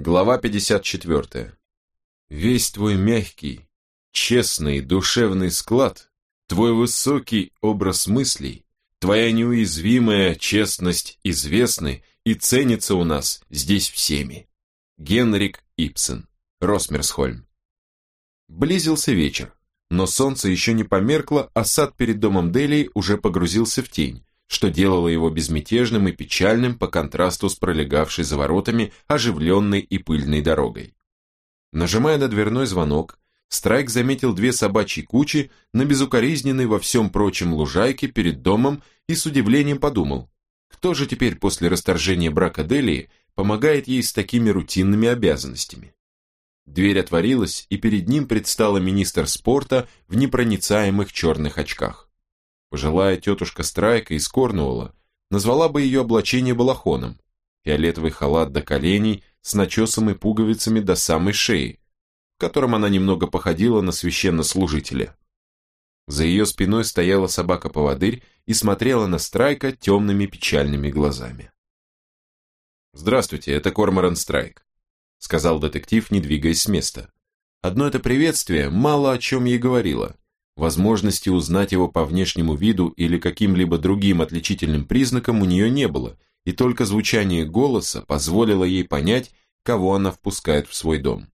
Глава 54. Весь твой мягкий, честный, душевный склад, твой высокий образ мыслей, твоя неуязвимая честность известны и ценится у нас здесь всеми. Генрик Ипсен, Росмерсхольм. Близился вечер, но солнце еще не померкло, а сад перед домом Делии уже погрузился в тень, что делало его безмятежным и печальным по контрасту с пролегавшей за воротами оживленной и пыльной дорогой. Нажимая на дверной звонок, Страйк заметил две собачьи кучи на безукоризненной во всем прочем лужайке перед домом и с удивлением подумал, кто же теперь после расторжения брака Делии помогает ей с такими рутинными обязанностями. Дверь отворилась, и перед ним предстала министр спорта в непроницаемых черных очках. Пожилая тетушка Страйка из Корнуола назвала бы ее облачение балахоном, фиолетовый халат до коленей с начесом и пуговицами до самой шеи, в котором она немного походила на священнослужителя. За ее спиной стояла собака-поводырь и смотрела на Страйка темными печальными глазами. «Здравствуйте, это Корморан Страйк», — сказал детектив, не двигаясь с места. Одно это приветствие мало о чем ей говорило, Возможности узнать его по внешнему виду или каким-либо другим отличительным признакам у нее не было, и только звучание голоса позволило ей понять, кого она впускает в свой дом.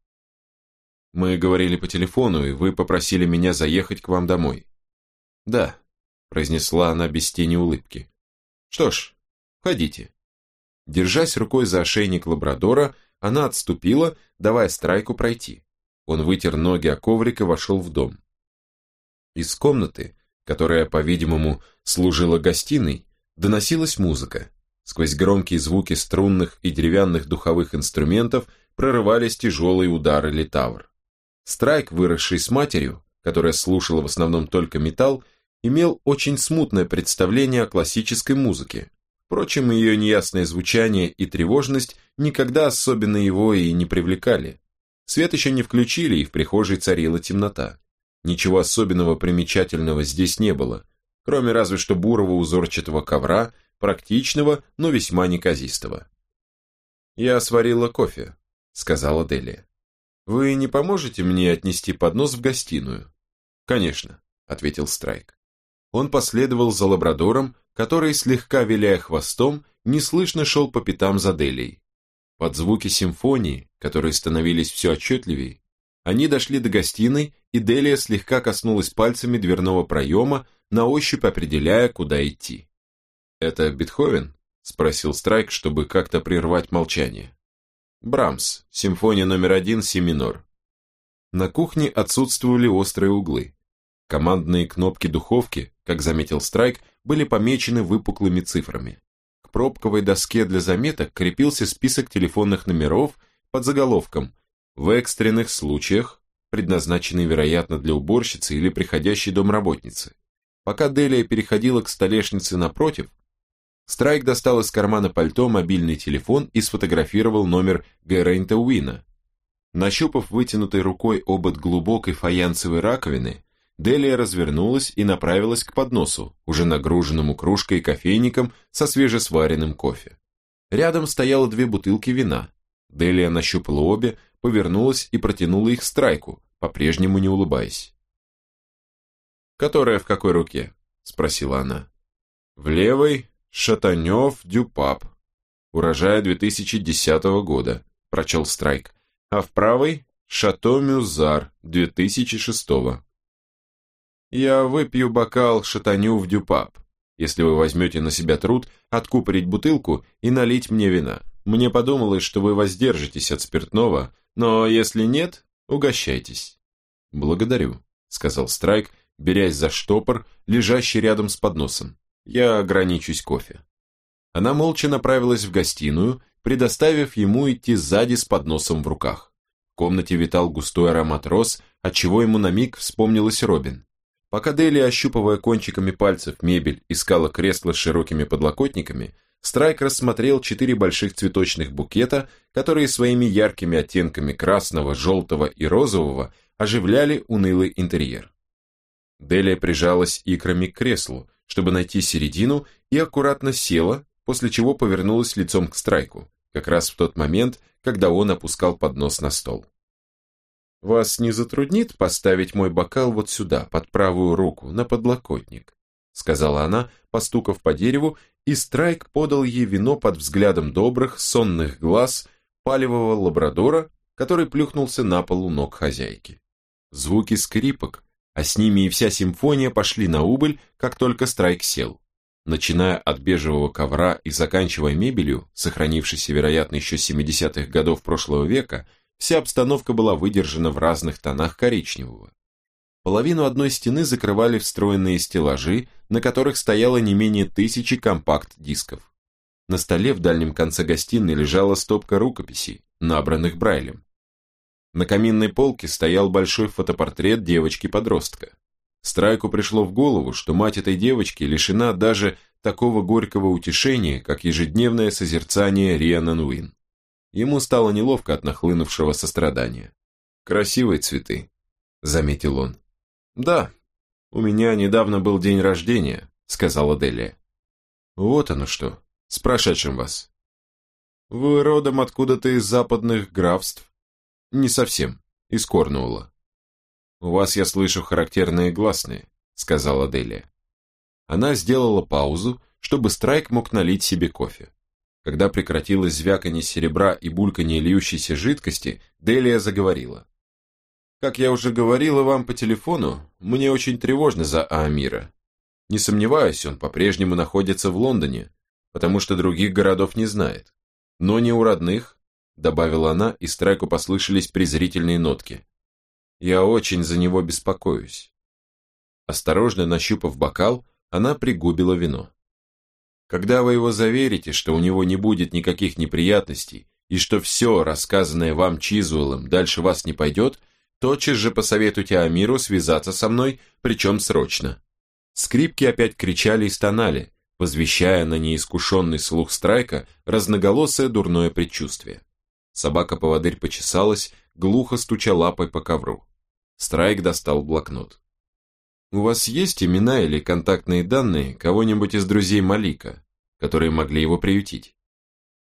«Мы говорили по телефону, и вы попросили меня заехать к вам домой». «Да», – произнесла она без тени улыбки. «Что ж, ходите». Держась рукой за ошейник лабрадора, она отступила, давая страйку пройти. Он вытер ноги о коврик и вошел в дом. Из комнаты, которая, по-видимому, служила гостиной, доносилась музыка. Сквозь громкие звуки струнных и деревянных духовых инструментов прорывались тяжелые удары литавр. Страйк, выросший с матерью, которая слушала в основном только металл, имел очень смутное представление о классической музыке. Впрочем, ее неясное звучание и тревожность никогда особенно его и не привлекали. Свет еще не включили, и в прихожей царила темнота. Ничего особенного примечательного здесь не было, кроме разве что бурого узорчатого ковра, практичного, но весьма неказистого. «Я сварила кофе», — сказала Делия. «Вы не поможете мне отнести поднос в гостиную?» «Конечно», — ответил Страйк. Он последовал за лабрадором, который, слегка виляя хвостом, неслышно шел по пятам за Делией. Под звуки симфонии, которые становились все отчетливее, они дошли до гостиной, и Делия слегка коснулась пальцами дверного проема, на ощупь определяя, куда идти. «Это Бетховен?» – спросил Страйк, чтобы как-то прервать молчание. «Брамс, симфония номер один, си минор». На кухне отсутствовали острые углы. Командные кнопки духовки, как заметил Страйк, были помечены выпуклыми цифрами. К пробковой доске для заметок крепился список телефонных номеров под заголовком в экстренных случаях, предназначенный, вероятно, для уборщицы или приходящей домработницы. Пока Делия переходила к столешнице напротив, Страйк достал из кармана пальто мобильный телефон и сфотографировал номер Гэррейнта Уина. Нащупав вытянутой рукой обод глубокой фаянсовой раковины, Делия развернулась и направилась к подносу, уже нагруженному кружкой и кофейником со свежесваренным кофе. Рядом стояло две бутылки вина. Делия нащупала обе, повернулась и протянула их страйку, по-прежнему не улыбаясь. «Которая в какой руке?» – спросила она. «В левой – Шатанев Дюпап, урожая 2010 года», – прочел Страйк, «а в правой – Шато Мюзар 2006 -го. «Я выпью бокал Шатаню в Дюпап, если вы возьмете на себя труд откупорить бутылку и налить мне вина. Мне подумалось, что вы воздержитесь от спиртного, но если нет, угощайтесь. Благодарю, сказал Страйк, берясь за штопор, лежащий рядом с подносом. Я ограничусь кофе. Она молча направилась в гостиную, предоставив ему идти сзади с подносом в руках. В комнате витал густой аромат роз, отчего ему на миг вспомнилась Робин. Пока Дели, ощупывая кончиками пальцев мебель, искала кресло с широкими подлокотниками, Страйк рассмотрел четыре больших цветочных букета, которые своими яркими оттенками красного, желтого и розового оживляли унылый интерьер. Делия прижалась икрами к креслу, чтобы найти середину, и аккуратно села, после чего повернулась лицом к Страйку, как раз в тот момент, когда он опускал поднос на стол. «Вас не затруднит поставить мой бокал вот сюда, под правую руку, на подлокотник?» Сказала она, постукав по дереву, и Страйк подал ей вино под взглядом добрых, сонных глаз палевого лабрадора, который плюхнулся на пол у ног хозяйки. Звуки скрипок, а с ними и вся симфония пошли на убыль, как только Страйк сел. Начиная от бежевого ковра и заканчивая мебелью, сохранившейся, вероятно, еще 70-х годов прошлого века, вся обстановка была выдержана в разных тонах коричневого. Половину одной стены закрывали встроенные стеллажи, на которых стояло не менее тысячи компакт-дисков. На столе в дальнем конце гостиной лежала стопка рукописей, набранных Брайлем. На каминной полке стоял большой фотопортрет девочки-подростка. Страйку пришло в голову, что мать этой девочки лишена даже такого горького утешения, как ежедневное созерцание Рианан Уин. Ему стало неловко от нахлынувшего сострадания. «Красивые цветы», — заметил он. «Да, у меня недавно был день рождения», — сказала Делия. «Вот оно что, с прошедшим вас». «Вы родом откуда-то из западных графств?» «Не совсем, из Корнуола». «У вас, я слышу, характерные гласные», — сказала Делия. Она сделала паузу, чтобы Страйк мог налить себе кофе. Когда прекратилось звяканье серебра и бульканье льющейся жидкости, Делия заговорила. «Как я уже говорила вам по телефону, мне очень тревожно за Аамира. Не сомневаюсь, он по-прежнему находится в Лондоне, потому что других городов не знает. Но не у родных, добавила она, и Страйку послышались презрительные нотки. Я очень за него беспокоюсь. Осторожно нащупав бокал, она пригубила вино. Когда вы его заверите, что у него не будет никаких неприятностей, и что все, рассказанное вам Чизуэлом, дальше вас не пойдет, тотчас же посоветуйте Амиру связаться со мной, причем срочно. Скрипки опять кричали и стонали, возвещая на неискушенный слух Страйка разноголосое дурное предчувствие. Собака-поводырь почесалась, глухо стуча лапой по ковру. Страйк достал блокнот. «У вас есть имена или контактные данные кого-нибудь из друзей Малика, которые могли его приютить?»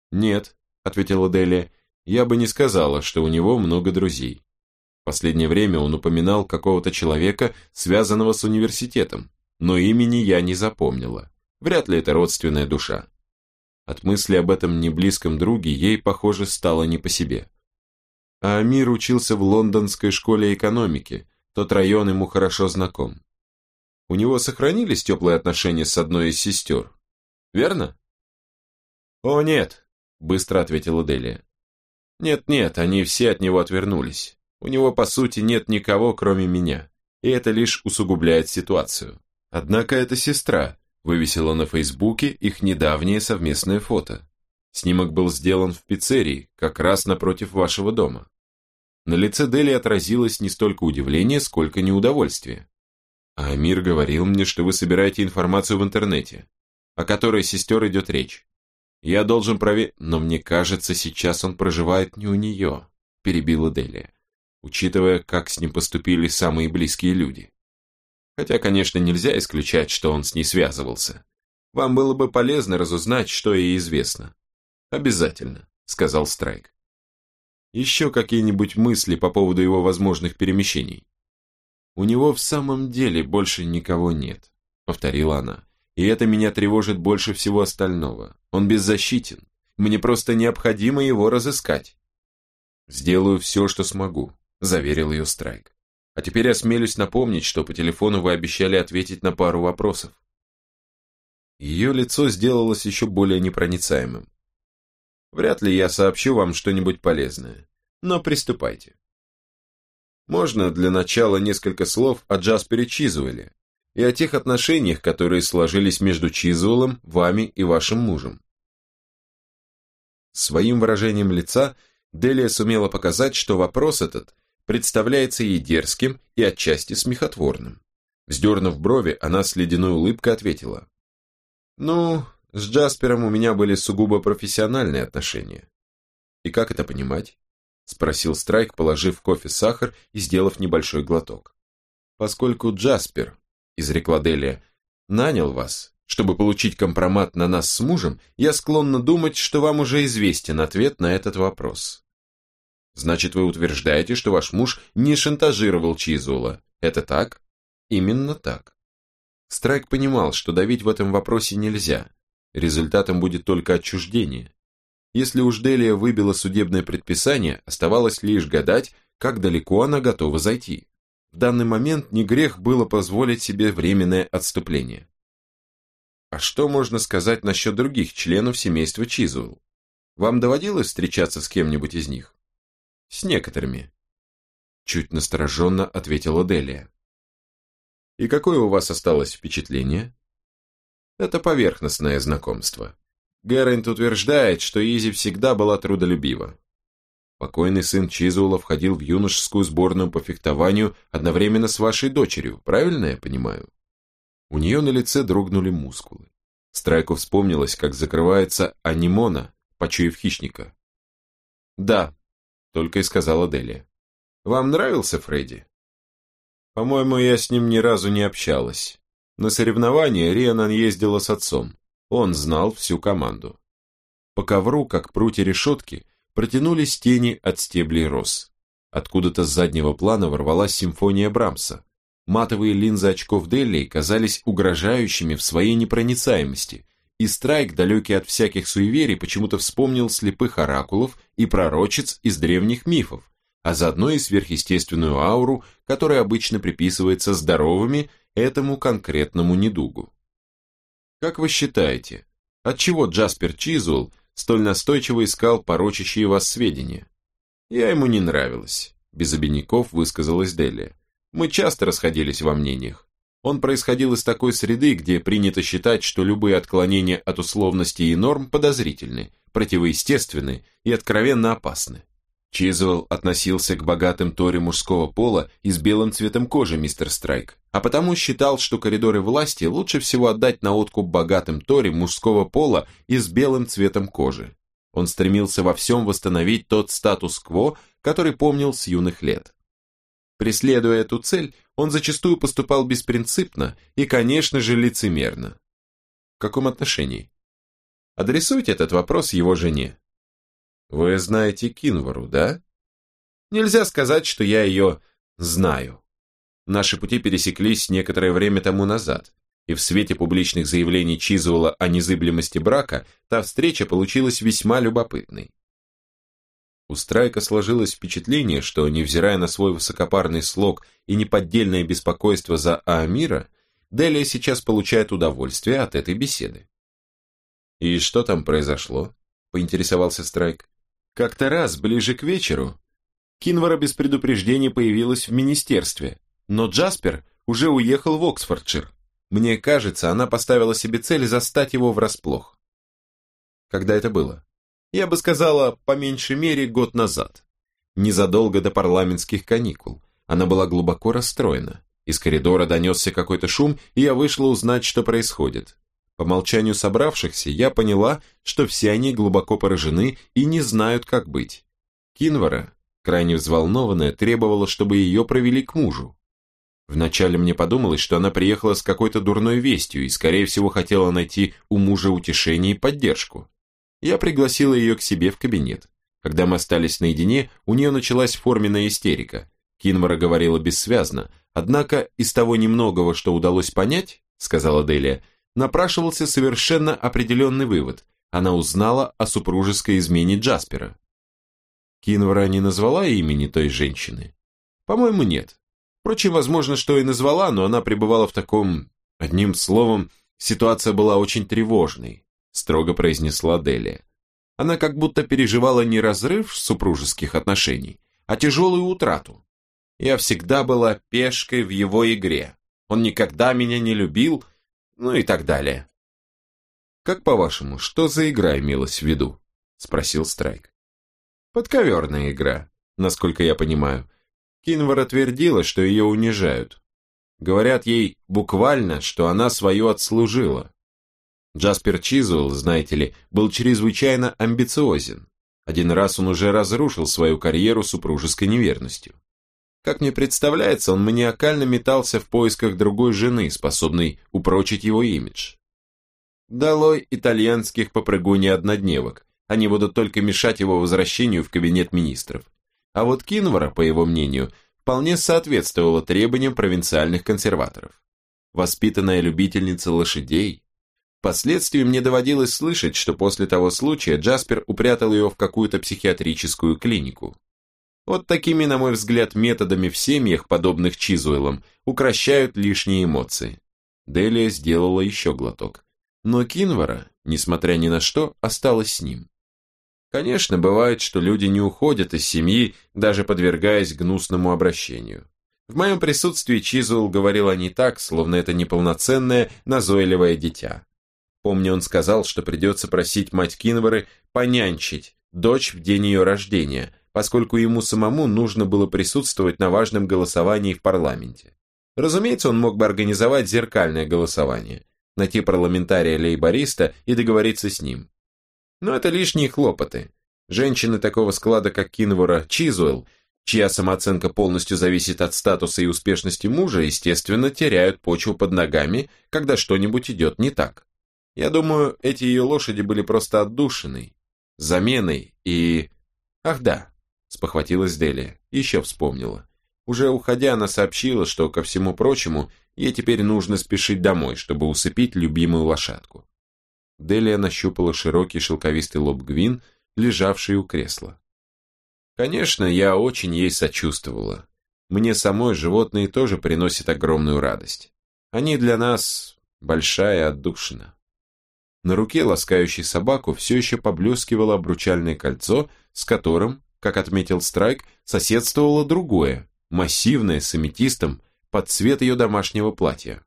«Нет», — ответила Делия, — «я бы не сказала, что у него много друзей. Последнее время он упоминал какого-то человека, связанного с университетом, но имени я не запомнила. Вряд ли это родственная душа. От мысли об этом неблизком друге ей, похоже, стало не по себе. А Амир учился в лондонской школе экономики, тот район ему хорошо знаком. У него сохранились теплые отношения с одной из сестер, верно? «О, нет», — быстро ответила Делия. «Нет-нет, они все от него отвернулись. У него, по сути, нет никого, кроме меня, и это лишь усугубляет ситуацию. Однако эта сестра, вывесила на Фейсбуке их недавнее совместное фото. Снимок был сделан в пиццерии, как раз напротив вашего дома. На лице Дели отразилось не столько удивление, сколько неудовольствие. А Амир говорил мне, что вы собираете информацию в интернете, о которой сестер идет речь. Я должен проверить, но мне кажется, сейчас он проживает не у нее, перебила Делия, учитывая, как с ним поступили самые близкие люди. Хотя, конечно, нельзя исключать, что он с ней связывался. Вам было бы полезно разузнать, что ей известно. Обязательно, сказал Страйк. Еще какие-нибудь мысли по поводу его возможных перемещений? У него в самом деле больше никого нет, повторила она. И это меня тревожит больше всего остального. Он беззащитен. Мне просто необходимо его разыскать. Сделаю все, что смогу, заверил ее Страйк. А теперь осмелюсь напомнить, что по телефону вы обещали ответить на пару вопросов. Ее лицо сделалось еще более непроницаемым. Вряд ли я сообщу вам что-нибудь полезное, но приступайте. Можно для начала несколько слов о Джаспере Чизуэле и о тех отношениях, которые сложились между Чизуэлом, вами и вашим мужем. Своим выражением лица Делия сумела показать, что вопрос этот представляется ей дерзким и отчасти смехотворным. Вздернув брови, она с ледяной улыбкой ответила. «Ну, с Джаспером у меня были сугубо профессиональные отношения». «И как это понимать?» Спросил Страйк, положив кофе сахар и сделав небольшой глоток. «Поскольку Джаспер, изрекла Делия, нанял вас, чтобы получить компромат на нас с мужем, я склонна думать, что вам уже известен ответ на этот вопрос. Значит, вы утверждаете, что ваш муж не шантажировал Чизула. Это так? Именно так. Страйк понимал, что давить в этом вопросе нельзя. Результатом будет только отчуждение. Если уж Делия выбила судебное предписание, оставалось лишь гадать, как далеко она готова зайти. В данный момент не грех было позволить себе временное отступление. А что можно сказать насчет других членов семейства Чизуэлл? Вам доводилось встречаться с кем-нибудь из них? С некоторыми. Чуть настороженно ответила Делия. И какое у вас осталось впечатление? Это поверхностное знакомство. Гэррент утверждает, что Изи всегда была трудолюбива. Покойный сын Чизула входил в юношескую сборную по фехтованию одновременно с вашей дочерью, правильно я понимаю? У нее на лице дрогнули мускулы. Страйку вспомнилось, как закрывается анимона, почуяв хищника. «Да», — только и сказала Делия. «Вам нравился Фредди?» «По-моему, я с ним ни разу не общалась. На соревнования Рианан ездила с отцом. Он знал всю команду. По ковру, как прутья решетки, протянулись тени от стеблей роз. Откуда-то с заднего плана ворвалась симфония Брамса. Матовые линзы очков Делли казались угрожающими в своей непроницаемости, и Страйк, далекий от всяких суеверий, почему-то вспомнил слепых оракулов и пророчиц из древних мифов, а заодно и сверхъестественную ауру, которая обычно приписывается здоровыми этому конкретному недугу. Как вы считаете, отчего Джаспер Чизуэлл столь настойчиво искал порочащие вас сведения? Я ему не нравилась, без обиняков высказалась Делия. Мы часто расходились во мнениях. Он происходил из такой среды, где принято считать, что любые отклонения от условностей и норм подозрительны, противоестественны и откровенно опасны. Чизуэлл относился к богатым Торе мужского пола и с белым цветом кожи, мистер Страйк, а потому считал, что коридоры власти лучше всего отдать на откуп богатым Торе мужского пола и с белым цветом кожи. Он стремился во всем восстановить тот статус-кво, который помнил с юных лет. Преследуя эту цель, он зачастую поступал беспринципно и, конечно же, лицемерно. В каком отношении? Адресуйте этот вопрос его жене. Вы знаете Кинвару, да? Нельзя сказать, что я ее знаю. Наши пути пересеклись некоторое время тому назад, и в свете публичных заявлений Чизуэлла о незыблемости брака та встреча получилась весьма любопытной. У Страйка сложилось впечатление, что, невзирая на свой высокопарный слог и неподдельное беспокойство за Аамира, Делия сейчас получает удовольствие от этой беседы. «И что там произошло?» – поинтересовался Страйк. Как-то раз, ближе к вечеру, Кинвара без предупреждения появилась в министерстве, но Джаспер уже уехал в Оксфордшир. Мне кажется, она поставила себе цель застать его врасплох. Когда это было? Я бы сказала, по меньшей мере, год назад. Незадолго до парламентских каникул. Она была глубоко расстроена. Из коридора донесся какой-то шум, и я вышла узнать, что происходит. По молчанию собравшихся я поняла, что все они глубоко поражены и не знают, как быть. Кинвара, крайне взволнованная, требовала, чтобы ее провели к мужу. Вначале мне подумалось, что она приехала с какой-то дурной вестью и, скорее всего, хотела найти у мужа утешение и поддержку. Я пригласила ее к себе в кабинет. Когда мы остались наедине, у нее началась форменная истерика. Кинвара говорила бессвязно, однако из того немногого, что удалось понять, сказала Делия, напрашивался совершенно определенный вывод. Она узнала о супружеской измене Джаспера. Кинвара не назвала имени той женщины? По-моему, нет. Впрочем, возможно, что и назвала, но она пребывала в таком... Одним словом, ситуация была очень тревожной, строго произнесла Делия. Она как будто переживала не разрыв супружеских отношений, а тяжелую утрату. Я всегда была пешкой в его игре. Он никогда меня не любил ну и так далее. «Как по-вашему, что за игра имелась в виду?» – спросил Страйк. «Подковерная игра, насколько я понимаю. Кинвар отвердила, что ее унижают. Говорят ей буквально, что она свое отслужила. Джаспер Чизуэлл, знаете ли, был чрезвычайно амбициозен. Один раз он уже разрушил свою карьеру супружеской неверностью. Как мне представляется, он маниакально метался в поисках другой жены, способной упрочить его имидж. Долой итальянских попрыгуней-однодневок. Они будут только мешать его возвращению в кабинет министров. А вот Кинвара, по его мнению, вполне соответствовала требованиям провинциальных консерваторов. Воспитанная любительница лошадей. Впоследствии мне доводилось слышать, что после того случая Джаспер упрятал ее в какую-то психиатрическую клинику. Вот такими, на мой взгляд, методами в семьях, подобных Чизуэлам, укращают лишние эмоции. Делия сделала еще глоток. Но Кинвара, несмотря ни на что, осталась с ним. Конечно, бывает, что люди не уходят из семьи, даже подвергаясь гнусному обращению. В моем присутствии Чизуэлл говорил о ней так, словно это неполноценное, назойливое дитя. Помню, он сказал, что придется просить мать Кинвары понянчить дочь в день ее рождения, поскольку ему самому нужно было присутствовать на важном голосовании в парламенте. Разумеется, он мог бы организовать зеркальное голосование, найти парламентария-лейбориста и договориться с ним. Но это лишние хлопоты. Женщины такого склада, как Кинвора Чизуэлл, чья самооценка полностью зависит от статуса и успешности мужа, естественно, теряют почву под ногами, когда что-нибудь идет не так. Я думаю, эти ее лошади были просто отдушиной, заменой и... Ах да, спохватилась Делия, еще вспомнила. Уже уходя, она сообщила, что, ко всему прочему, ей теперь нужно спешить домой, чтобы усыпить любимую лошадку. Делия нащупала широкий шелковистый лоб Гвин, лежавший у кресла. Конечно, я очень ей сочувствовала. Мне самой животные тоже приносят огромную радость. Они для нас большая отдушина. На руке ласкающей собаку все еще поблескивало обручальное кольцо, с которым, как отметил Страйк, соседствовало другое, массивное, с аметистом, под цвет ее домашнего платья.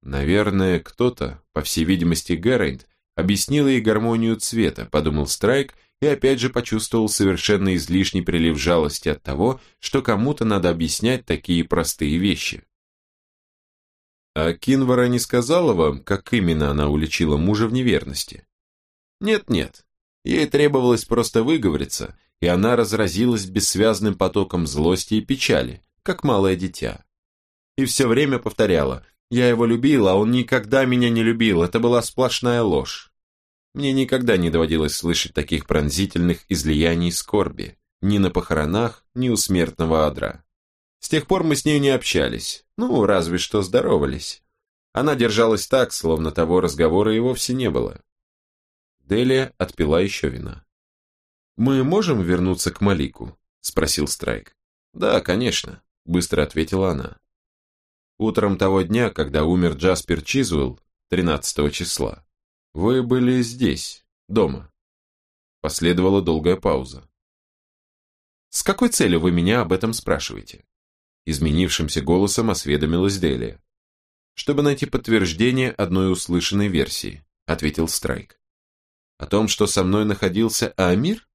Наверное, кто-то, по всей видимости Гэррейнд, объяснил ей гармонию цвета, подумал Страйк, и опять же почувствовал совершенно излишний прилив жалости от того, что кому-то надо объяснять такие простые вещи. А Кинвара не сказала вам, как именно она уличила мужа в неверности? Нет-нет, ей требовалось просто выговориться, и она разразилась бессвязным потоком злости и печали, как малое дитя. И все время повторяла – я его любил, а он никогда меня не любил, это была сплошная ложь. Мне никогда не доводилось слышать таких пронзительных излияний скорби, ни на похоронах, ни у смертного адра. С тех пор мы с ней не общались, ну, разве что здоровались. Она держалась так, словно того разговора и вовсе не было. Делия отпила еще вина. «Мы можем вернуться к Малику?» – спросил Страйк. «Да, конечно», – быстро ответила она. Утром того дня, когда умер Джаспер Чизвелл, 13 числа, вы были здесь, дома. Последовала долгая пауза. «С какой целью вы меня об этом спрашиваете?» Изменившимся голосом осведомилась Делия. «Чтобы найти подтверждение одной услышанной версии», ответил Страйк. «О том, что со мной находился Амир?»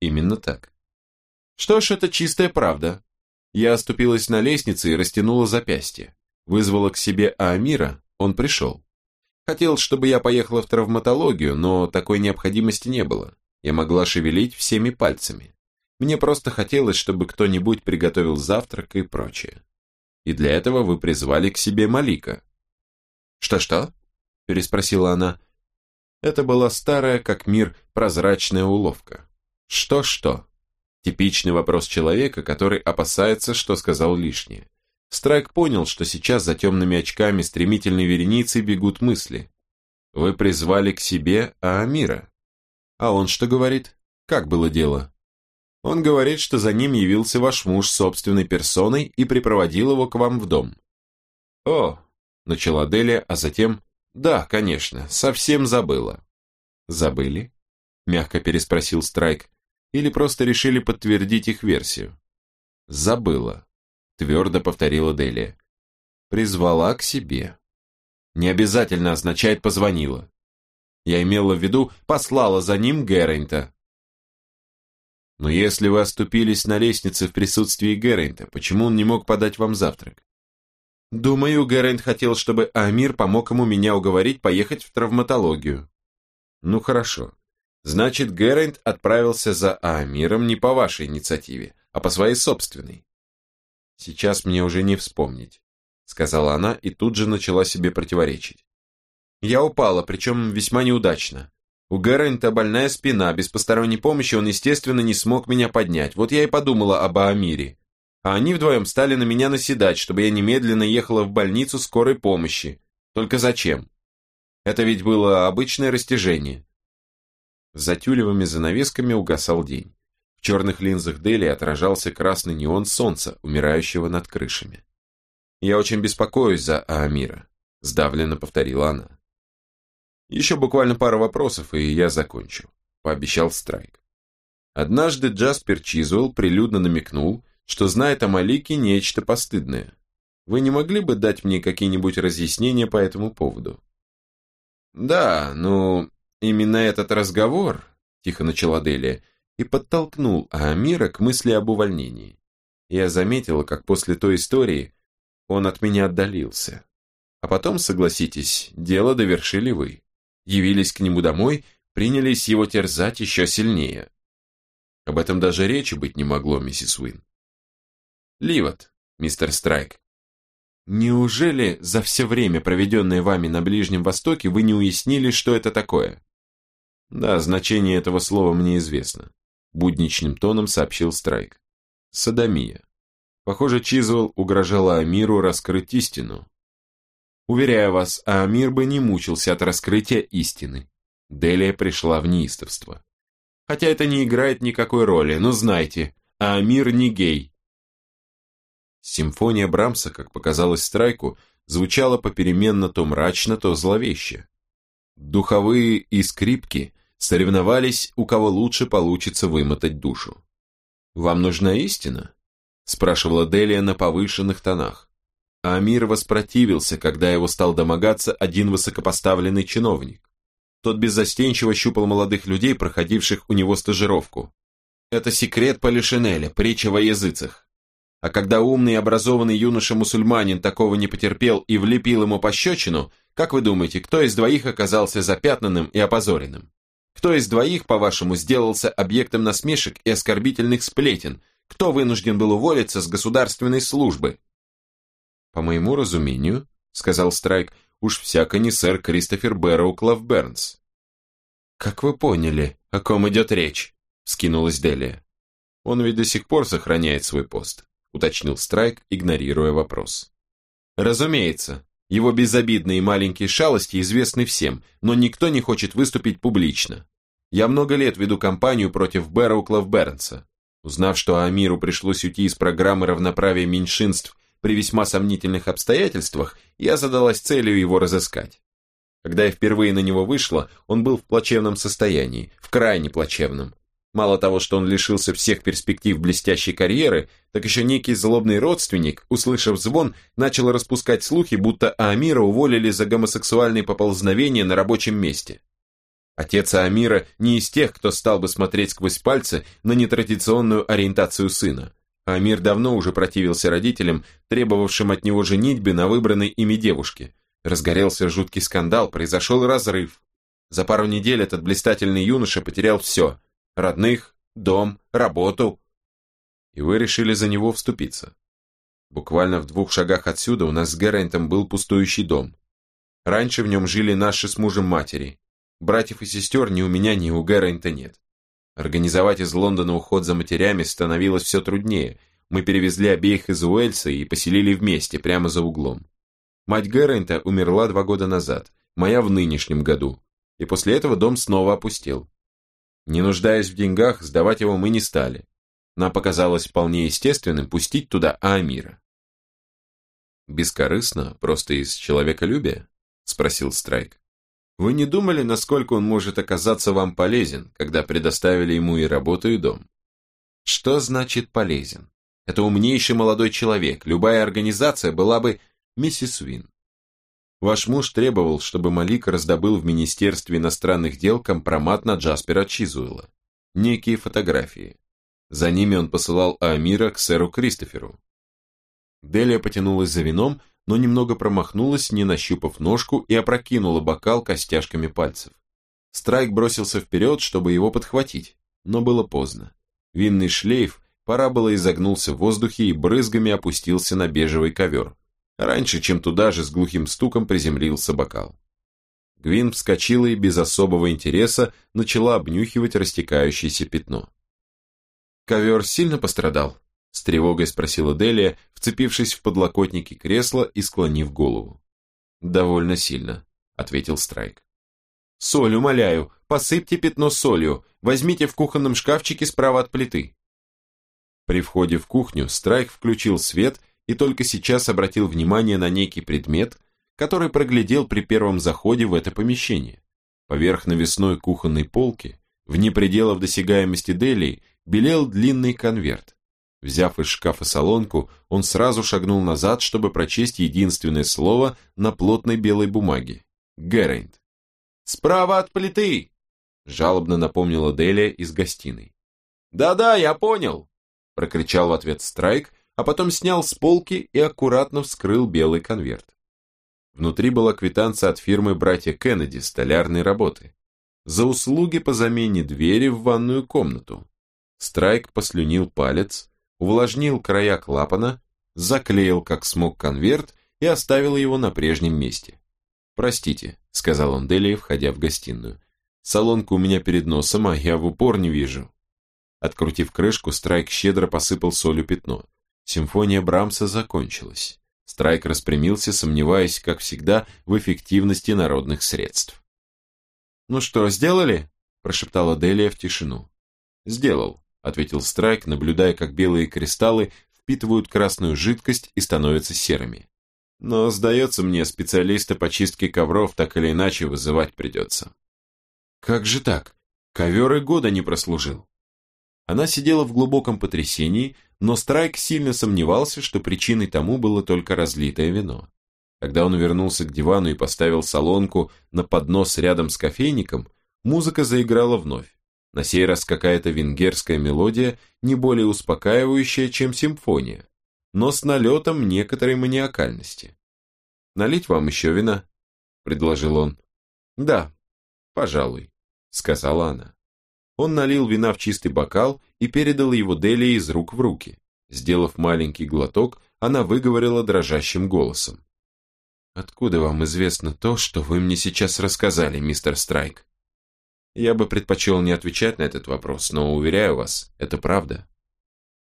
«Именно так». «Что ж, это чистая правда», я оступилась на лестнице и растянула запястье. Вызвала к себе Аамира, он пришел. Хотел, чтобы я поехала в травматологию, но такой необходимости не было. Я могла шевелить всеми пальцами. Мне просто хотелось, чтобы кто-нибудь приготовил завтрак и прочее. И для этого вы призвали к себе Малика. «Что-что?» – переспросила она. Это была старая, как мир, прозрачная уловка. «Что-что?» Типичный вопрос человека, который опасается, что сказал лишнее. Страйк понял, что сейчас за темными очками стремительной вереницей бегут мысли. Вы призвали к себе Аамира. А он что говорит? Как было дело? Он говорит, что за ним явился ваш муж собственной персоной и припроводил его к вам в дом. О, начала Делия, а затем... Да, конечно, совсем забыла. Забыли? Мягко переспросил Страйк или просто решили подтвердить их версию? Забыла, твердо повторила Делия. Призвала к себе. Не обязательно означает позвонила. Я имела в виду, послала за ним Геррента. Но если вы оступились на лестнице в присутствии Геррента, почему он не мог подать вам завтрак? Думаю, Геррент хотел, чтобы Амир помог ему меня уговорить поехать в травматологию. Ну хорошо. Значит, Герент отправился за Аамиром не по вашей инициативе, а по своей собственной. Сейчас мне уже не вспомнить, сказала она и тут же начала себе противоречить. Я упала, причем весьма неудачно. У Гэррента больная спина, без посторонней помощи он, естественно, не смог меня поднять. Вот я и подумала об Аамире. А они вдвоем стали на меня наседать, чтобы я немедленно ехала в больницу скорой помощи. Только зачем? Это ведь было обычное растяжение. За тюлевыми занавесками угасал день. В черных линзах Дели отражался красный неон солнца, умирающего над крышами. «Я очень беспокоюсь за Аамира», – сдавленно повторила она. «Еще буквально пара вопросов, и я закончу», – пообещал Страйк. Однажды Джаспер Чизвелл прилюдно намекнул, что знает о Малике нечто постыдное. Вы не могли бы дать мне какие-нибудь разъяснения по этому поводу? Да, ну, именно этот разговор, тихо начала Делия, и подтолкнул Аамира к мысли об увольнении. Я заметила, как после той истории он от меня отдалился. А потом, согласитесь, дело довершили вы явились к нему домой, принялись его терзать еще сильнее. Об этом даже речи быть не могло, миссис Уин. Ливот, мистер Страйк, неужели за все время, проведенное вами на Ближнем Востоке, вы не уяснили, что это такое? Да, значение этого слова мне известно, будничным тоном сообщил Страйк. Садомия. Похоже, Чизвелл угрожала Амиру раскрыть истину, Уверяю вас, Амир бы не мучился от раскрытия истины. Делия пришла в неистовство. Хотя это не играет никакой роли, но знайте, Амир не гей. Симфония Брамса, как показалось Страйку, звучала попеременно то мрачно, то зловеще. Духовые и скрипки соревновались, у кого лучше получится вымотать душу. «Вам нужна истина?» – спрашивала Делия на повышенных тонах. А Амир воспротивился, когда его стал домогаться один высокопоставленный чиновник. Тот беззастенчиво щупал молодых людей, проходивших у него стажировку. Это секрет Полишинеля, притча во языцах. А когда умный и образованный юноша-мусульманин такого не потерпел и влепил ему пощечину, как вы думаете, кто из двоих оказался запятнанным и опозоренным? Кто из двоих, по-вашему, сделался объектом насмешек и оскорбительных сплетен? Кто вынужден был уволиться с государственной службы? «По моему разумению», — сказал Страйк, «уж всяко не сэр Кристофер Бэрроу Клавбернс». «Как вы поняли, о ком идет речь?» — скинулась Делия. «Он ведь до сих пор сохраняет свой пост», — уточнил Страйк, игнорируя вопрос. «Разумеется, его безобидные маленькие шалости известны всем, но никто не хочет выступить публично. Я много лет веду кампанию против Бэрроу Клавбернса. Узнав, что Амиру пришлось уйти из программы равноправия меньшинств при весьма сомнительных обстоятельствах, я задалась целью его разыскать. Когда я впервые на него вышла, он был в плачевном состоянии, в крайне плачевном. Мало того, что он лишился всех перспектив блестящей карьеры, так еще некий злобный родственник, услышав звон, начал распускать слухи, будто Амира уволили за гомосексуальные поползновения на рабочем месте. Отец Амира не из тех, кто стал бы смотреть сквозь пальцы на нетрадиционную ориентацию сына. Амир давно уже противился родителям, требовавшим от него женитьбы на выбранной ими девушке. Разгорелся жуткий скандал, произошел разрыв. За пару недель этот блистательный юноша потерял все – родных, дом, работу. И вы решили за него вступиться. Буквально в двух шагах отсюда у нас с Гэррентом был пустующий дом. Раньше в нем жили наши с мужем матери. Братьев и сестер ни у меня, ни у Гэррента нет. Организовать из Лондона уход за матерями становилось все труднее. Мы перевезли обеих из Уэльса и поселили вместе, прямо за углом. Мать Гэррента умерла два года назад, моя в нынешнем году, и после этого дом снова опустел. Не нуждаясь в деньгах, сдавать его мы не стали. Нам показалось вполне естественным пустить туда Аамира. «Бескорыстно, просто из человеколюбия?» – спросил Страйк. Вы не думали, насколько он может оказаться вам полезен, когда предоставили ему и работу, и дом? Что значит полезен? Это умнейший молодой человек, любая организация была бы миссис Вин. Ваш муж требовал, чтобы Малик раздобыл в Министерстве иностранных дел компромат на Джаспера Чизуэлла. Некие фотографии. За ними он посылал Амира к сэру Кристоферу. Делия потянулась за вином, но немного промахнулась, не нащупав ножку и опрокинула бокал костяшками пальцев. Страйк бросился вперед, чтобы его подхватить, но было поздно. Винный шлейф пора было изогнулся в воздухе и брызгами опустился на бежевый ковер, раньше, чем туда же с глухим стуком приземлился бокал. Гвин вскочила и без особого интереса начала обнюхивать растекающееся пятно. «Ковер сильно пострадал?» – с тревогой спросила Делия, вцепившись в подлокотники кресла и склонив голову. «Довольно сильно», – ответил Страйк. «Соль, умоляю, посыпьте пятно солью, возьмите в кухонном шкафчике справа от плиты». При входе в кухню Страйк включил свет и только сейчас обратил внимание на некий предмет, который проглядел при первом заходе в это помещение. Поверх навесной кухонной полки, вне пределов досягаемости Делии, белел длинный конверт. Взяв из шкафа солонку, он сразу шагнул назад, чтобы прочесть единственное слово на плотной белой бумаге. Гэрайнд. «Справа от плиты!» жалобно напомнила Делия из гостиной. «Да-да, я понял!» прокричал в ответ Страйк, а потом снял с полки и аккуратно вскрыл белый конверт. Внутри была квитанция от фирмы «Братья Кеннеди» столярной работы. За услуги по замене двери в ванную комнату. Страйк послюнил палец, увлажнил края клапана, заклеил как смог конверт и оставил его на прежнем месте. «Простите», — сказал он Делии, входя в гостиную. «Солонка у меня перед носом, а я в упор не вижу». Открутив крышку, Страйк щедро посыпал солью пятно. Симфония Брамса закончилась. Страйк распрямился, сомневаясь, как всегда, в эффективности народных средств. «Ну что, сделали?» – прошептала Делия в тишину. «Сделал», – ответил Страйк, наблюдая, как белые кристаллы впитывают красную жидкость и становятся серыми. «Но, сдается мне, специалиста по чистке ковров так или иначе вызывать придется». «Как же так? Ковер и года не прослужил». Она сидела в глубоком потрясении, но Страйк сильно сомневался, что причиной тому было только разлитое вино. Когда он вернулся к дивану и поставил солонку на поднос рядом с кофейником, музыка заиграла вновь. На сей раз какая-то венгерская мелодия, не более успокаивающая, чем симфония, но с налетом некоторой маниакальности. «Налить вам еще вина?» – предложил он. «Да, пожалуй», – сказала она. Он налил вина в чистый бокал и передал его Делии из рук в руки. Сделав маленький глоток, она выговорила дрожащим голосом. «Откуда вам известно то, что вы мне сейчас рассказали, мистер Страйк?» Я бы предпочел не отвечать на этот вопрос, но, уверяю вас, это правда.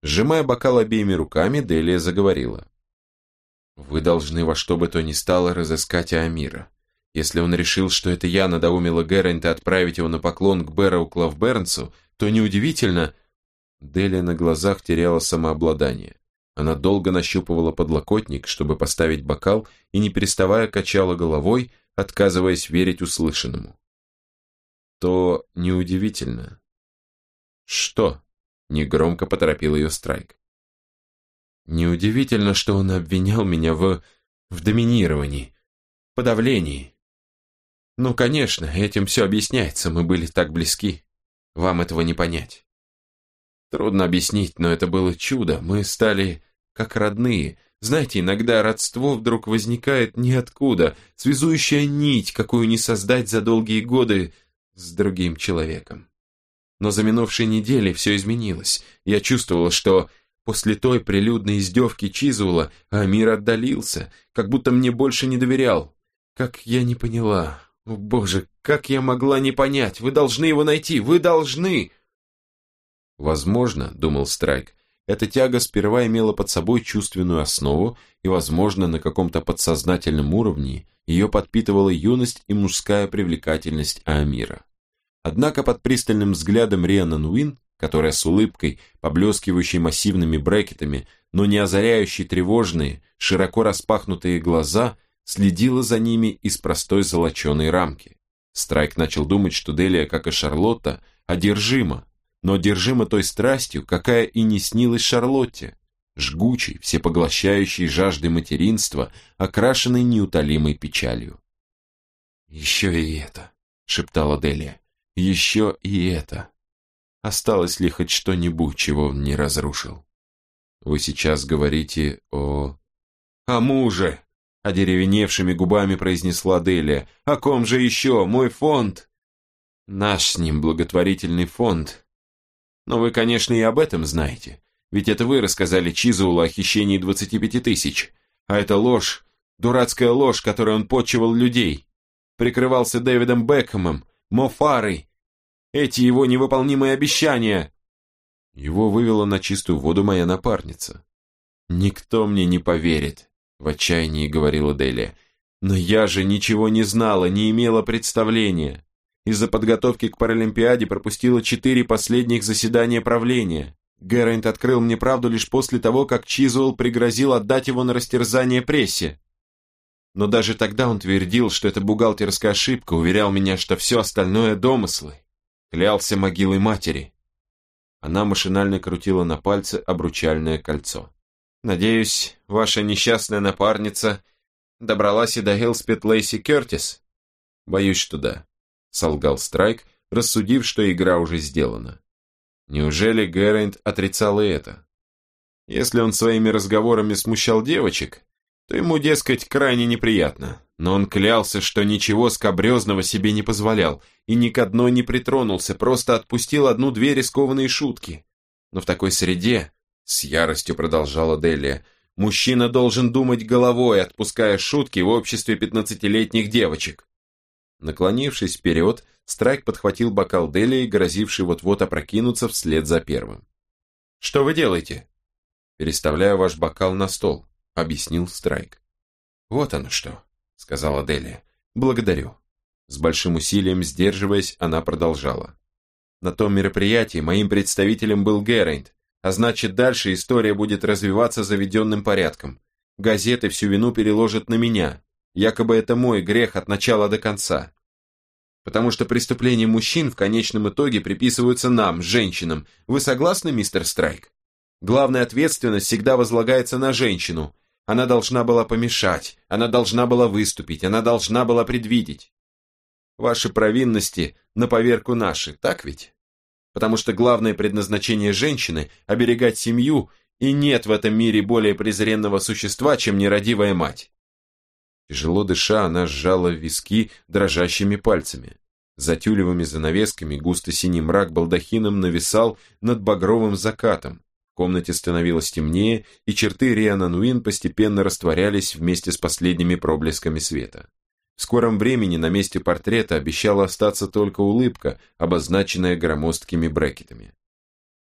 Сжимая бокал обеими руками, Делия заговорила. «Вы должны во что бы то ни стало разыскать Амира. Если он решил, что это я надоумила Гэррента отправить его на поклон к Бэрроу Клавбернсу, то неудивительно... Делия на глазах теряла самообладание. Она долго нащупывала подлокотник, чтобы поставить бокал, и не переставая качала головой, отказываясь верить услышанному. То неудивительно. Что? Негромко поторопил ее Страйк. Неудивительно, что он обвинял меня в... в доминировании, подавлении. Ну, конечно, этим все объясняется, мы были так близки. Вам этого не понять. Трудно объяснить, но это было чудо. Мы стали как родные. Знаете, иногда родство вдруг возникает ниоткуда, связующая нить, какую не создать за долгие годы с другим человеком. Но за минувшие недели все изменилось. Я чувствовала, что после той прилюдной издевки Чизула Амир отдалился, как будто мне больше не доверял. Как я не поняла, о, боже, как я могла не понять? Вы должны его найти, вы должны! Возможно, думал Страйк, эта тяга сперва имела под собой чувственную основу, и, возможно, на каком-то подсознательном уровне ее подпитывала юность и мужская привлекательность Аамира. Однако под пристальным взглядом Рианан Уин, которая с улыбкой, поблескивающей массивными брекетами, но не озаряющей тревожные, широко распахнутые глаза – следила за ними из простой золоченой рамки. Страйк начал думать, что Делия, как и Шарлотта, одержима, но одержима той страстью, какая и не снилась Шарлотте, жгучей, всепоглощающей жаждой материнства, окрашенной неутолимой печалью. «Еще и это», — шептала Делия, — «еще и это. Осталось ли хоть что-нибудь, чего он не разрушил? Вы сейчас говорите о... о муже!» Одеревеневшими губами произнесла Делия. «О ком же еще? Мой фонд!» «Наш с ним благотворительный фонд. Но вы, конечно, и об этом знаете. Ведь это вы рассказали Чизулу о хищении 25 тысяч. А это ложь, дурацкая ложь, которой он почивал людей. прикрывался Дэвидом Бекхэмом, Мофарой. Эти его невыполнимые обещания. Его вывела на чистую воду моя напарница. «Никто мне не поверит», — в отчаянии говорила Делия. «Но я же ничего не знала, не имела представления. Из-за подготовки к Паралимпиаде пропустила четыре последних заседания правления. Гэрайнт открыл мне правду лишь после того, как Чизуэлл пригрозил отдать его на растерзание прессе. Но даже тогда он твердил, что это бухгалтерская ошибка, уверял меня, что все остальное домыслы. Клялся могилой матери. Она машинально крутила на пальце обручальное кольцо. «Надеюсь, ваша несчастная напарница добралась и до Хелспет Лейси Кертис?» «Боюсь, что да», — солгал Страйк, рассудив, что игра уже сделана. Неужели Гэрайнд отрицал и это? Если он своими разговорами смущал девочек, то ему, дескать, крайне неприятно. Но он клялся, что ничего скобрезного себе не позволял и ни к одной не притронулся, просто отпустил одну две рискованные шутки. Но в такой среде, с яростью продолжала Делия, мужчина должен думать головой, отпуская шутки в обществе пятнадцатилетних девочек. Наклонившись вперед, Страйк подхватил бокал Делии, грозивший вот-вот опрокинуться вслед за первым. «Что вы делаете?» «Переставляю ваш бокал на стол», — объяснил Страйк. «Вот оно что», — сказала Делия. «Благодарю». С большим усилием сдерживаясь, она продолжала. «На том мероприятии моим представителем был Геррейнд, а значит, дальше история будет развиваться заведенным порядком. Газеты всю вину переложат на меня. Якобы это мой грех от начала до конца. Потому что преступления мужчин в конечном итоге приписываются нам, женщинам. Вы согласны, мистер Страйк? Главная ответственность всегда возлагается на женщину. Она должна была помешать, она должна была выступить, она должна была предвидеть. Ваши провинности на поверку наши, так ведь? Потому что главное предназначение женщины – оберегать семью, и нет в этом мире более презренного существа, чем нерадивая мать. Тяжело дыша, она сжала виски дрожащими пальцами. За тюлевыми занавесками густо-синий мрак балдахином нависал над багровым закатом. В комнате становилось темнее, и черты Риана Нуин постепенно растворялись вместе с последними проблесками света. В скором времени на месте портрета обещала остаться только улыбка, обозначенная громоздкими брекетами.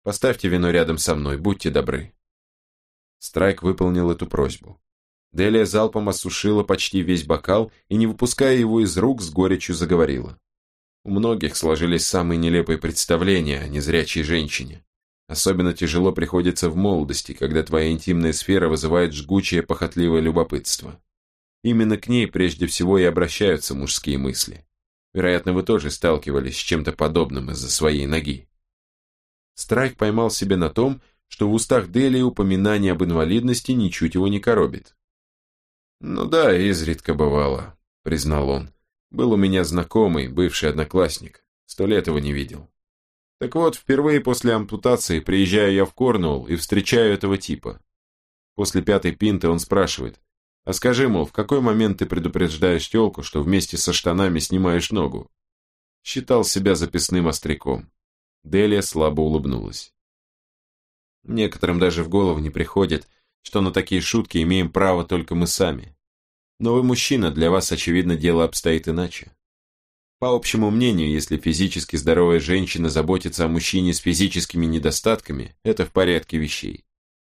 «Поставьте вино рядом со мной, будьте добры». Страйк выполнил эту просьбу. Делия залпом осушила почти весь бокал и, не выпуская его из рук, с горечью заговорила. У многих сложились самые нелепые представления о незрячей женщине. Особенно тяжело приходится в молодости, когда твоя интимная сфера вызывает жгучее похотливое любопытство. Именно к ней прежде всего и обращаются мужские мысли. Вероятно, вы тоже сталкивались с чем-то подобным из-за своей ноги. Страйк поймал себя на том, что в устах Дели упоминание об инвалидности ничуть его не коробит. «Ну да, изредка бывало», — признал он. «Был у меня знакомый, бывший одноклассник. Сто лет его не видел. Так вот, впервые после ампутации приезжаю я в Корнуолл и встречаю этого типа. После пятой пинты он спрашивает, а скажи, мол, в какой момент ты предупреждаешь телку, что вместе со штанами снимаешь ногу? Считал себя записным остряком. Делия слабо улыбнулась. Некоторым даже в голову не приходит, что на такие шутки имеем право только мы сами. Но вы мужчина, для вас, очевидно, дело обстоит иначе. По общему мнению, если физически здоровая женщина заботится о мужчине с физическими недостатками, это в порядке вещей.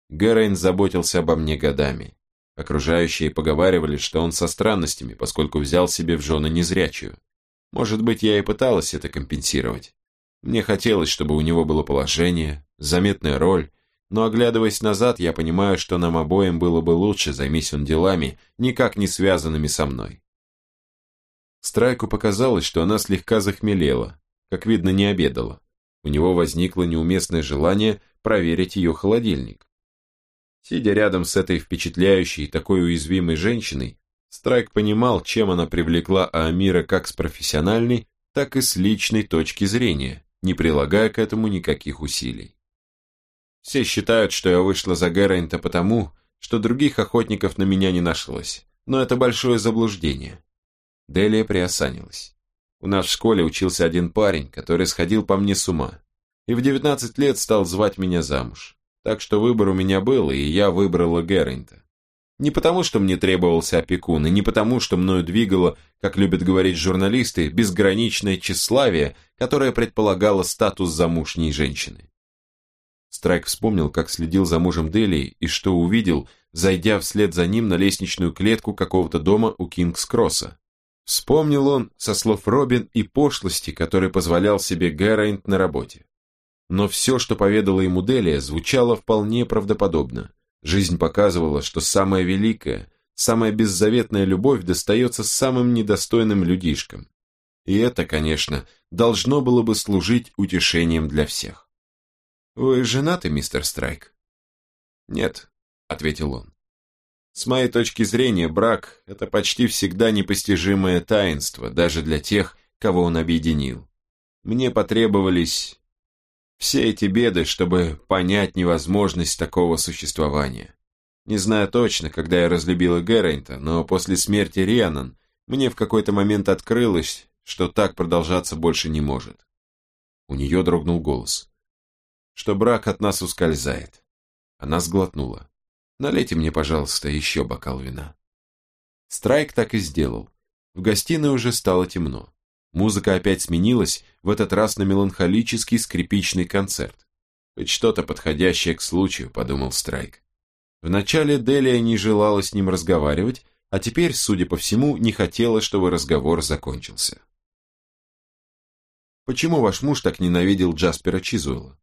Гэрейн заботился обо мне годами. Окружающие поговаривали, что он со странностями, поскольку взял себе в жены незрячую. Может быть, я и пыталась это компенсировать. Мне хотелось, чтобы у него было положение, заметная роль, но оглядываясь назад, я понимаю, что нам обоим было бы лучше, займись он делами, никак не связанными со мной. Страйку показалось, что она слегка захмелела, как видно, не обедала. У него возникло неуместное желание проверить ее холодильник. Сидя рядом с этой впечатляющей, такой уязвимой женщиной, Страйк понимал, чем она привлекла Аамира как с профессиональной, так и с личной точки зрения, не прилагая к этому никаких усилий. Все считают, что я вышла за Гэррента потому, что других охотников на меня не нашлось. Но это большое заблуждение. Делия приосанилась. У нас в школе учился один парень, который сходил по мне с ума. И в 19 лет стал звать меня замуж. Так что выбор у меня был, и я выбрала Гэррента. Не потому, что мне требовался опекун, и не потому, что мною двигало, как любят говорить журналисты, безграничное тщеславие, которое предполагало статус замужней женщины. Страйк вспомнил, как следил за мужем Дели и что увидел, зайдя вслед за ним на лестничную клетку какого-то дома у Кингс-Кросса. Вспомнил он со слов Робин и пошлости, которые позволял себе Гэрайнт на работе. Но все, что поведала ему Делия, звучало вполне правдоподобно. Жизнь показывала, что самая великая, самая беззаветная любовь достается самым недостойным людишкам. И это, конечно, должно было бы служить утешением для всех. «Вы женаты, мистер Страйк?» «Нет», — ответил он. «С моей точки зрения, брак — это почти всегда непостижимое таинство, даже для тех, кого он объединил. Мне потребовались все эти беды, чтобы понять невозможность такого существования. Не знаю точно, когда я разлюбила Гэррента, но после смерти Рианан мне в какой-то момент открылось, что так продолжаться больше не может. У нее дрогнул голос. Что брак от нас ускользает. Она сглотнула. Налейте мне, пожалуйста, еще бокал вина. Страйк так и сделал. В гостиной уже стало темно. Музыка опять сменилась, в этот раз на меланхолический скрипичный концерт. Хоть что-то подходящее к случаю, подумал Страйк. Вначале Делия не желала с ним разговаривать, а теперь, судя по всему, не хотела, чтобы разговор закончился. «Почему ваш муж так ненавидел Джаспера Чизуэлла?»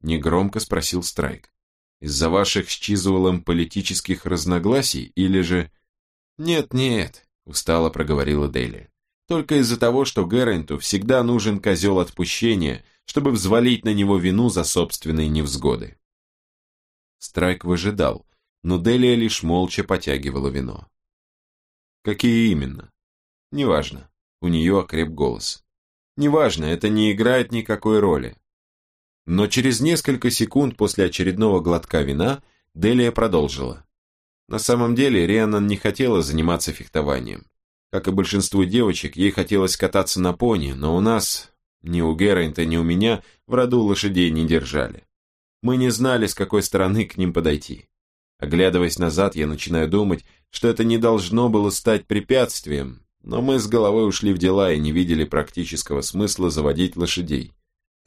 Негромко спросил Страйк. «Из-за ваших с Чизуэллом политических разногласий или же...» «Нет-нет», устало проговорила Делия только из-за того, что Гэрренту всегда нужен козел отпущения, чтобы взвалить на него вину за собственные невзгоды. Страйк выжидал, но Делия лишь молча потягивала вино. Какие именно? Неважно. У нее окреп голос. Неважно, это не играет никакой роли. Но через несколько секунд после очередного глотка вина Делия продолжила. На самом деле Рианан не хотела заниматься фехтованием. Как и большинству девочек, ей хотелось кататься на пони, но у нас, ни у Геррента, ни у меня, в роду лошадей не держали. Мы не знали, с какой стороны к ним подойти. Оглядываясь назад, я начинаю думать, что это не должно было стать препятствием, но мы с головой ушли в дела и не видели практического смысла заводить лошадей.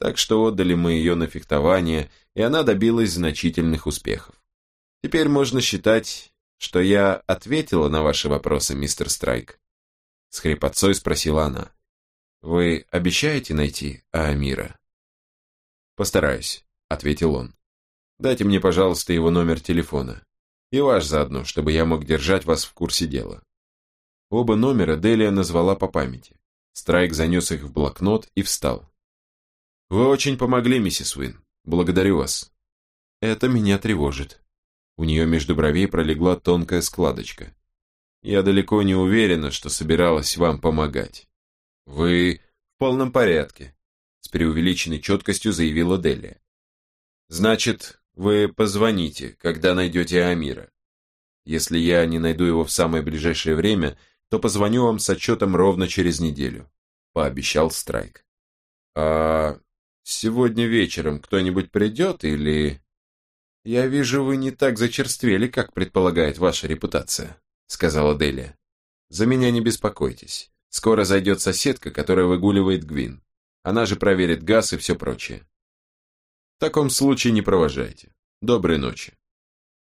Так что отдали мы ее на фехтование, и она добилась значительных успехов. Теперь можно считать, что я ответила на ваши вопросы, мистер Страйк. С хрипотцой спросила она. «Вы обещаете найти Аамира?» «Постараюсь», — ответил он. «Дайте мне, пожалуйста, его номер телефона. И ваш заодно, чтобы я мог держать вас в курсе дела». Оба номера Делия назвала по памяти. Страйк занес их в блокнот и встал. «Вы очень помогли, миссис Уин. Благодарю вас». «Это меня тревожит». У нее между бровей пролегла тонкая складочка. Я далеко не уверена, что собиралась вам помогать. Вы в полном порядке, с преувеличенной четкостью заявила Делия. Значит, вы позвоните, когда найдете Амира. Если я не найду его в самое ближайшее время, то позвоню вам с отчетом ровно через неделю, пообещал Страйк. А сегодня вечером кто-нибудь придет или... Я вижу, вы не так зачерствели, как предполагает ваша репутация. — сказала Делия. «За меня не беспокойтесь. Скоро зайдет соседка, которая выгуливает Гвин. Она же проверит газ и все прочее. В таком случае не провожайте. Доброй ночи».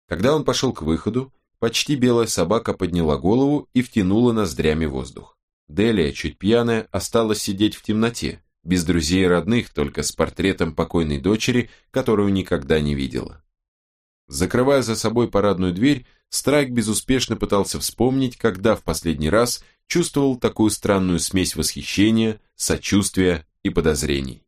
Когда он пошел к выходу, почти белая собака подняла голову и втянула ноздрями воздух. Делия, чуть пьяная, осталась сидеть в темноте, без друзей и родных, только с портретом покойной дочери, которую никогда не видела. Закрывая за собой парадную дверь, Страйк безуспешно пытался вспомнить, когда в последний раз чувствовал такую странную смесь восхищения, сочувствия и подозрений.